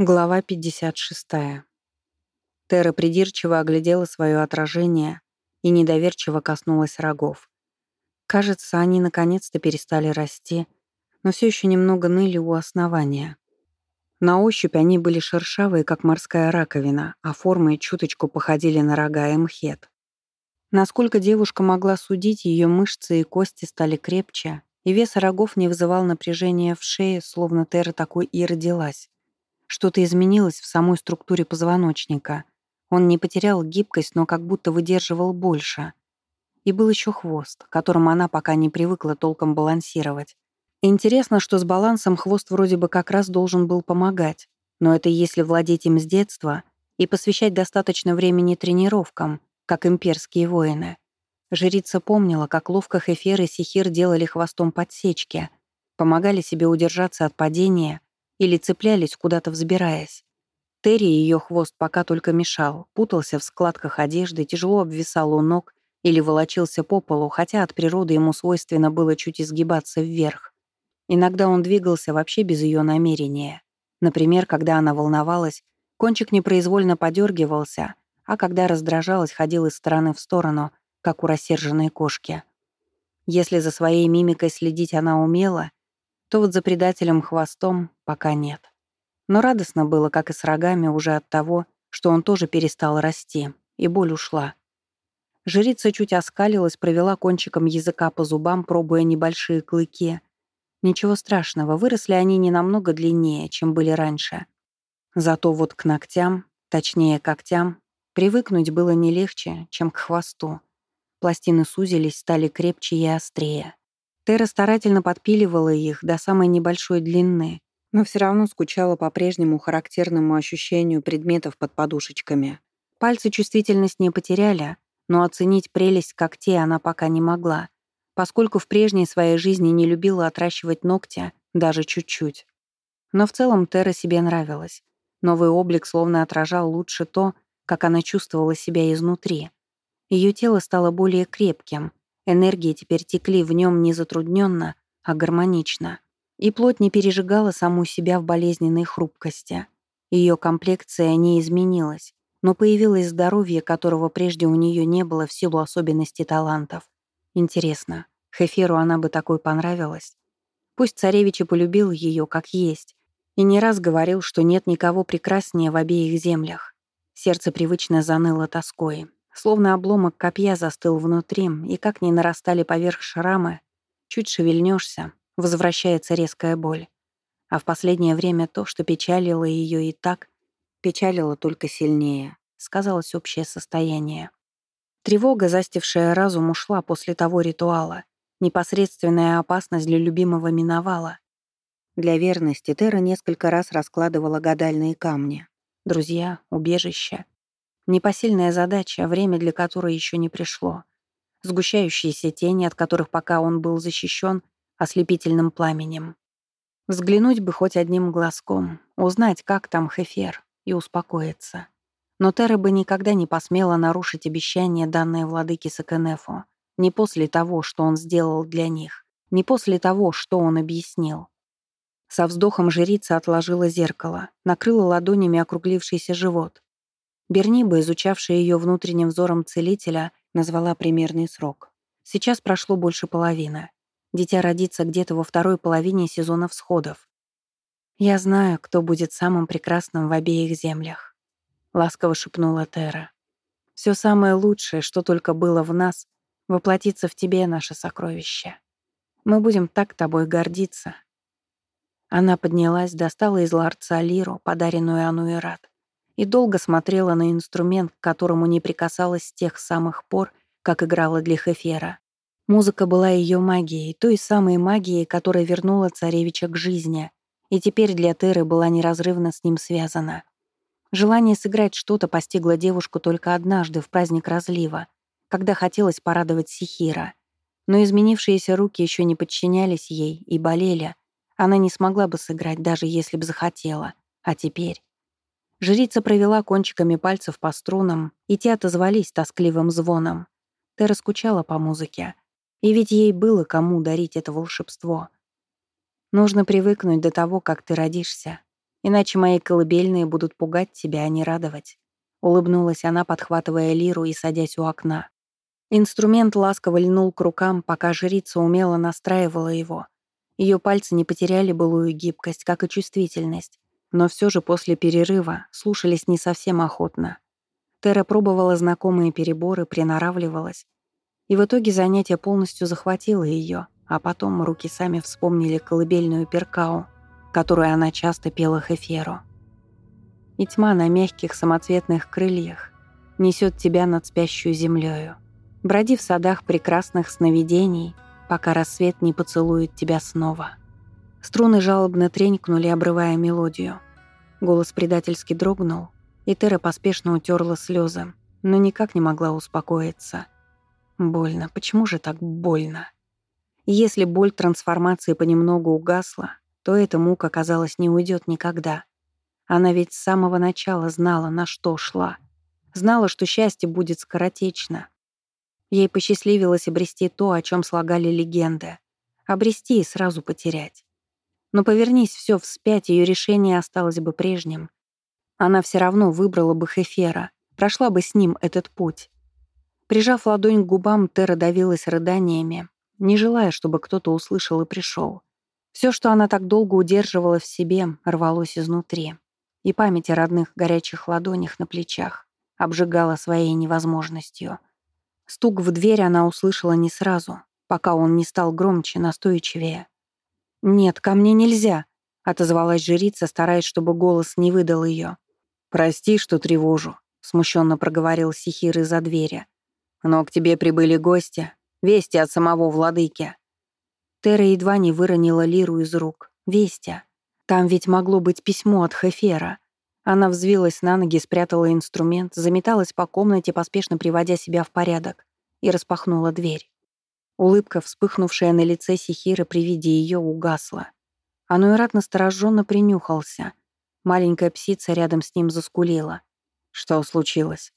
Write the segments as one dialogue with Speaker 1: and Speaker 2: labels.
Speaker 1: Глава 56. Тера придирчиво оглядела свое отражение и недоверчиво коснулась рогов. Кажется, они наконец-то перестали расти, но все еще немного ныли у основания. На ощупь они были шершавые, как морская раковина, а формой чуточку походили на рога эмхет. Насколько девушка могла судить, ее мышцы и кости стали крепче, и вес рогов не вызывал напряжения в шее, словно Тера такой и родилась. Что-то изменилось в самой структуре позвоночника. Он не потерял гибкость, но как будто выдерживал больше. И был еще хвост, которым она пока не привыкла толком балансировать. Интересно, что с балансом хвост вроде бы как раз должен был помогать. Но это если владеть им с детства и посвящать достаточно времени тренировкам, как имперские воины. Жрица помнила, как ловко Хефер и Сихир делали хвостом подсечки, помогали себе удержаться от падения или цеплялись, куда-то взбираясь. Терри ее хвост пока только мешал, путался в складках одежды, тяжело обвисал у ног или волочился по полу, хотя от природы ему свойственно было чуть изгибаться вверх. Иногда он двигался вообще без ее намерения. Например, когда она волновалась, кончик непроизвольно подергивался, а когда раздражалась, ходил из стороны в сторону, как у рассерженной кошки. Если за своей мимикой следить она умела, то вот за предателем хвостом пока нет. Но радостно было, как и с рогами, уже от того, что он тоже перестал расти, и боль ушла. Жрица чуть оскалилась, провела кончиком языка по зубам, пробуя небольшие клыки. Ничего страшного, выросли они не намного длиннее, чем были раньше. Зато вот к ногтям, точнее когтям, привыкнуть было не легче, чем к хвосту. Пластины сузились, стали крепче и острее. Тера старательно подпиливала их до самой небольшой длины, но все равно скучала по прежнему характерному ощущению предметов под подушечками. Пальцы чувствительность не потеряли, но оценить прелесть когтей она пока не могла, поскольку в прежней своей жизни не любила отращивать ногти даже чуть-чуть. Но в целом Тера себе нравилась. Новый облик словно отражал лучше то, как она чувствовала себя изнутри. Ее тело стало более крепким, Энергии теперь текли в нем не затрудненно, а гармонично. И плоть не пережигала саму себя в болезненной хрупкости. Ее комплекция не изменилась, но появилось здоровье, которого прежде у нее не было в силу особенностей талантов. Интересно, Хеферу она бы такой понравилась? Пусть царевич и полюбил ее как есть, и не раз говорил, что нет никого прекраснее в обеих землях. Сердце привычно заныло тоской. Словно обломок копья застыл внутри, и как ни нарастали поверх шрамы, чуть шевельнешься, возвращается резкая боль. А в последнее время то, что печалило ее и так, печалило только сильнее, сказалось общее состояние. Тревога, застившая разум, ушла после того ритуала. Непосредственная опасность для любимого миновала. Для верности Тера несколько раз раскладывала гадальные камни. Друзья, убежище. Непосильная задача, время для которой еще не пришло. Сгущающиеся тени, от которых пока он был защищен ослепительным пламенем. Взглянуть бы хоть одним глазком, узнать, как там Хефер, и успокоиться. Но Тера бы никогда не посмела нарушить обещание, данное владыке Сакенефу, не после того, что он сделал для них, не после того, что он объяснил. Со вздохом жрица отложила зеркало, накрыла ладонями округлившийся живот, Берниба, изучавшая ее внутренним взором целителя, назвала примерный срок. Сейчас прошло больше половины. Дитя родится где-то во второй половине сезона всходов. «Я знаю, кто будет самым прекрасным в обеих землях», — ласково шепнула Тера. «Все самое лучшее, что только было в нас, воплотится в тебе, наше сокровище. Мы будем так тобой гордиться». Она поднялась, достала из ларца лиру, подаренную Ануэрат, и долго смотрела на инструмент, к которому не прикасалась с тех самых пор, как играла для Хефера. Музыка была ее магией, той самой магией, которая вернула царевича к жизни, и теперь для Теры была неразрывно с ним связана. Желание сыграть что-то постигло девушку только однажды в праздник разлива, когда хотелось порадовать Сихира. Но изменившиеся руки еще не подчинялись ей и болели. Она не смогла бы сыграть, даже если бы захотела. А теперь... Жрица провела кончиками пальцев по струнам, и те отозвались тоскливым звоном. Тера скучала по музыке. И ведь ей было кому дарить это волшебство. Нужно привыкнуть до того, как ты родишься. Иначе мои колыбельные будут пугать тебя, а не радовать. Улыбнулась она, подхватывая лиру и садясь у окна. Инструмент ласково льнул к рукам, пока жрица умело настраивала его. Ее пальцы не потеряли былую гибкость, как и чувствительность, но все же после перерыва слушались не совсем охотно. Тера пробовала знакомые переборы, приноравливалась. И в итоге занятие полностью захватило ее, а потом руки сами вспомнили колыбельную перкау, которую она часто пела Хеферу. И тьма на мягких самоцветных крыльях несет тебя над спящую землею. Броди в садах прекрасных сновидений, пока рассвет не поцелует тебя снова. Струны жалобно тренькнули, обрывая мелодию. Голос предательски дрогнул, и Тера поспешно утерла слезы, но никак не могла успокоиться. Больно, почему же так больно? если боль трансформации понемногу угасла, то эта мука, казалось, не уйдет никогда. Она ведь с самого начала знала, на что шла. Знала, что счастье будет скоротечно. Ей посчастливилось обрести то, о чем слагали легенды. Обрести и сразу потерять. Но повернись все вспять, ее решение осталось бы прежним. Она все равно выбрала бы Хефера, прошла бы с ним этот путь. Прижав ладонь к губам, Тера давилась рыданиями, не желая, чтобы кто-то услышал и пришел. Все, что она так долго удерживала в себе, рвалось изнутри. И память о родных горячих ладонях на плечах обжигала своей невозможностью. Стук в дверь она услышала не сразу, пока он не стал громче, настойчивее. «Нет, ко мне нельзя», — отозвалась жрица, стараясь, чтобы голос не выдал ее. «Прости, что тревожу», — смущенно проговорил Сихир из-за двери. «Но к тебе прибыли гости, вести от самого владыки». Тера едва не выронила лиру из рук. Вестя. Там ведь могло быть письмо от Хефера. Она взвилась на ноги, спрятала инструмент, заметалась по комнате, поспешно приводя себя в порядок, и распахнула дверь. Улыбка, вспыхнувшая на лице Сихира при виде ее, угасла. Ануэрат настороженно принюхался. Маленькая псица рядом с ним заскулила. Что случилось?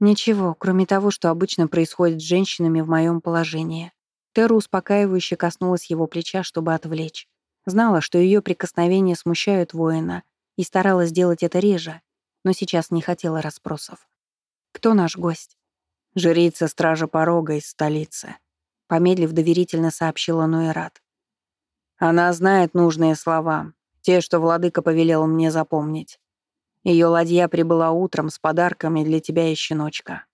Speaker 1: Ничего, кроме того, что обычно происходит с женщинами в моем положении. Терра успокаивающе коснулась его плеча, чтобы отвлечь. Знала, что ее прикосновения смущают воина, и старалась сделать это реже, но сейчас не хотела расспросов. «Кто наш гость?» «Жрица Стража Порога из столицы», — помедлив доверительно сообщила Нуэрат. «Она знает нужные слова, те, что владыка повелел мне запомнить. Ее ладья прибыла утром с подарками для тебя и щеночка».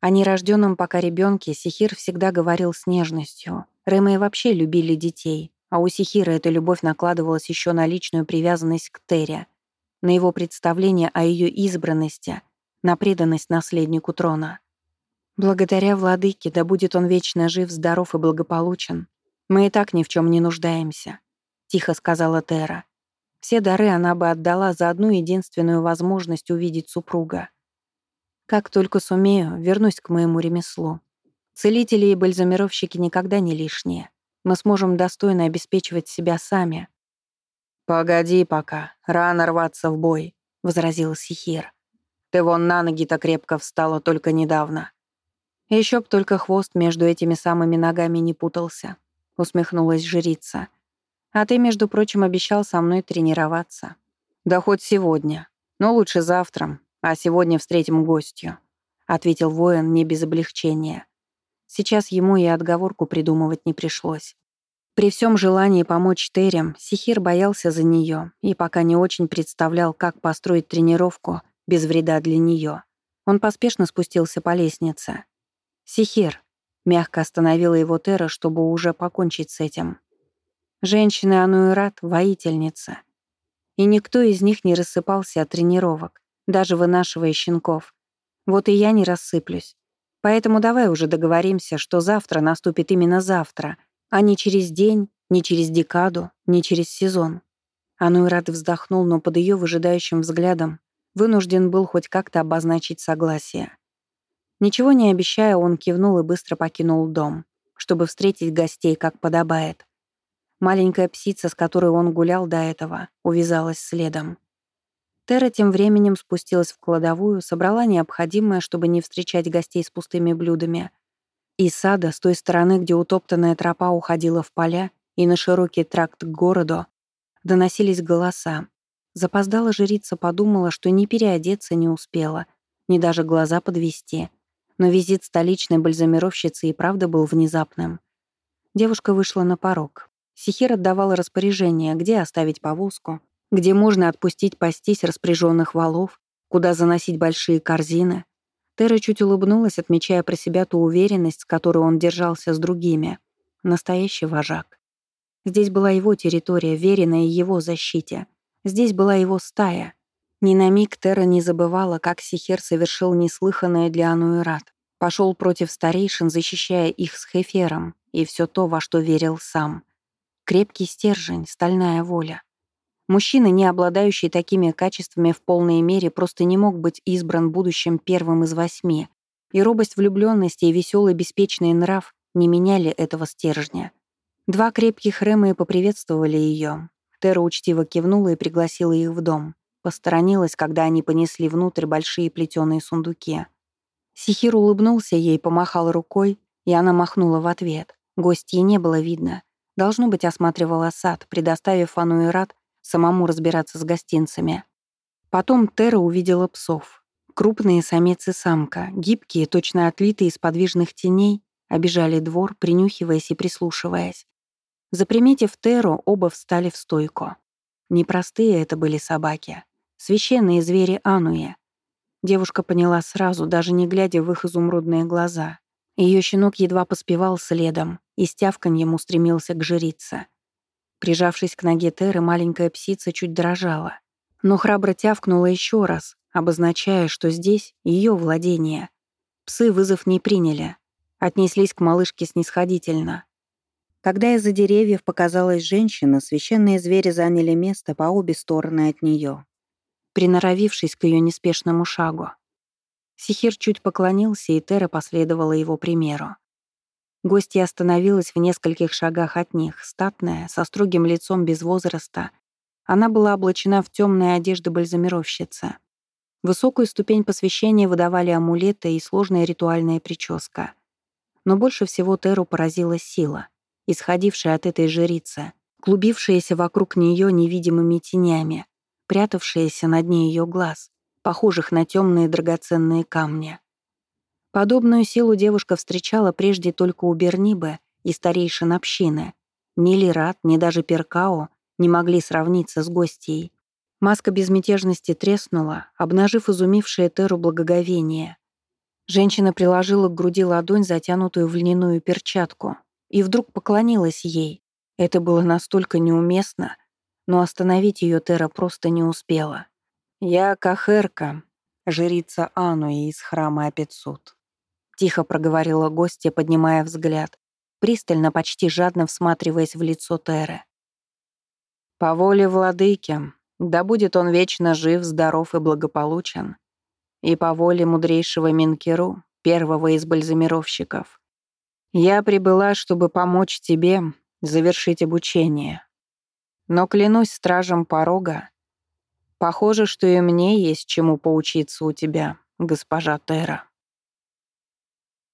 Speaker 1: О нерожденном пока ребенке Сихир всегда говорил с нежностью. Рэмы вообще любили детей, а у Сихира эта любовь накладывалась еще на личную привязанность к Терре, на его представление о ее избранности, на преданность наследнику трона. Благодаря владыке, да будет он вечно жив, здоров и благополучен, мы и так ни в чем не нуждаемся, тихо сказала Тера. Все дары она бы отдала за одну единственную возможность увидеть супруга. Как только сумею, вернусь к моему ремеслу. Целители и бальзамировщики никогда не лишние. Мы сможем достойно обеспечивать себя сами. «Погоди пока, рано рваться в бой», — возразил Сихир. «Ты вон на ноги-то крепко встала только недавно». Еще б только хвост между этими самыми ногами не путался», — усмехнулась жрица. А ты, между прочим, обещал со мной тренироваться. Да хоть сегодня. Но лучше завтра, а сегодня встретим гостью», — ответил воин не без облегчения. Сейчас ему и отговорку придумывать не пришлось. При всем желании помочь Терем, Сихир боялся за нее и пока не очень представлял, как построить тренировку без вреда для нее. Он поспешно спустился по лестнице. «Сихир», — мягко остановила его Тера, чтобы уже покончить с этим. Женщины Ануэрат — воительница. И никто из них не рассыпался от тренировок, даже вынашивая щенков. Вот и я не рассыплюсь. Поэтому давай уже договоримся, что завтра наступит именно завтра, а не через день, не через декаду, не через сезон. Ануэрат вздохнул, но под ее выжидающим взглядом вынужден был хоть как-то обозначить согласие. Ничего не обещая, он кивнул и быстро покинул дом, чтобы встретить гостей, как подобает. Маленькая псица, с которой он гулял до этого, увязалась следом. Тера тем временем спустилась в кладовую, собрала необходимое, чтобы не встречать гостей с пустыми блюдами. Из сада, с той стороны, где утоптанная тропа уходила в поля и на широкий тракт к городу, доносились голоса. Запоздала жрица подумала, что ни переодеться не успела, ни даже глаза подвести. Но визит столичной бальзамировщицы и правда был внезапным. Девушка вышла на порог. Сихир отдавала распоряжение, где оставить повозку, где можно отпустить пастись распряженных валов, куда заносить большие корзины. Тера чуть улыбнулась, отмечая про себя ту уверенность, с которой он держался с другими. Настоящий вожак. Здесь была его территория, веренная его защите. Здесь была его стая. Ни на миг Тера не забывала, как Сихер совершил неслыханное для Ануэрат. Пошел против старейшин, защищая их с Хефером, и все то, во что верил сам. Крепкий стержень, стальная воля. Мужчина, не обладающий такими качествами в полной мере, просто не мог быть избран будущим первым из восьми. И робость влюбленности и веселый беспечный нрав не меняли этого стержня. Два крепких Рэмы поприветствовали ее. Тера учтиво кивнула и пригласила их в дом. Посторонилась, когда они понесли внутрь большие плетеные сундуки. Сихир улыбнулся ей, помахал рукой, и она махнула в ответ. Гостьи не было видно. Должно быть, осматривала сад, предоставив Ануэрат самому разбираться с гостинцами. Потом Тера увидела псов. Крупные самец и самка, гибкие, точно отлитые из подвижных теней, обижали двор, принюхиваясь и прислушиваясь. Заприметив Теру, оба встали в стойку. Непростые это были собаки. Священные звери Ануя. Девушка поняла сразу, даже не глядя в их изумрудные глаза. Ее щенок едва поспевал следом и с тявканьем устремился к жрице. Прижавшись к ноге Теры, маленькая псица чуть дрожала. Но храбро тявкнула еще раз, обозначая, что здесь ее владение. Псы вызов не приняли. Отнеслись к малышке снисходительно. Когда из-за деревьев показалась женщина, священные звери заняли место по обе стороны от нее, приноровившись к ее неспешному шагу. Сихир чуть поклонился, и Тера последовала его примеру. Гостья остановилась в нескольких шагах от них, статная, со строгим лицом без возраста. Она была облачена в темные одежды бальзамировщицы. Высокую ступень посвящения выдавали амулеты и сложная ритуальная прическа. Но больше всего Теру поразила сила, исходившая от этой жрицы, клубившаяся вокруг нее невидимыми тенями, прятавшаяся на дне ее глаз, похожих на темные драгоценные камни. Подобную силу девушка встречала прежде только у Бернибе и старейшин общины. Ни Лират, ни даже Перкао не могли сравниться с гостьей. Маска безмятежности треснула, обнажив изумившее Теру благоговение. Женщина приложила к груди ладонь, затянутую в льняную перчатку, и вдруг поклонилась ей. Это было настолько неуместно, но остановить ее Тера просто не успела. «Я Кахерка, жрица Ануи из храма Апецут. Тихо проговорила гостья, поднимая взгляд, пристально, почти жадно всматриваясь в лицо Теры. «По воле владыки, да будет он вечно жив, здоров и благополучен, и по воле мудрейшего Минкеру, первого из бальзамировщиков, я прибыла, чтобы помочь тебе завершить обучение. Но клянусь стражем порога, похоже, что и мне есть чему поучиться у тебя, госпожа Тера».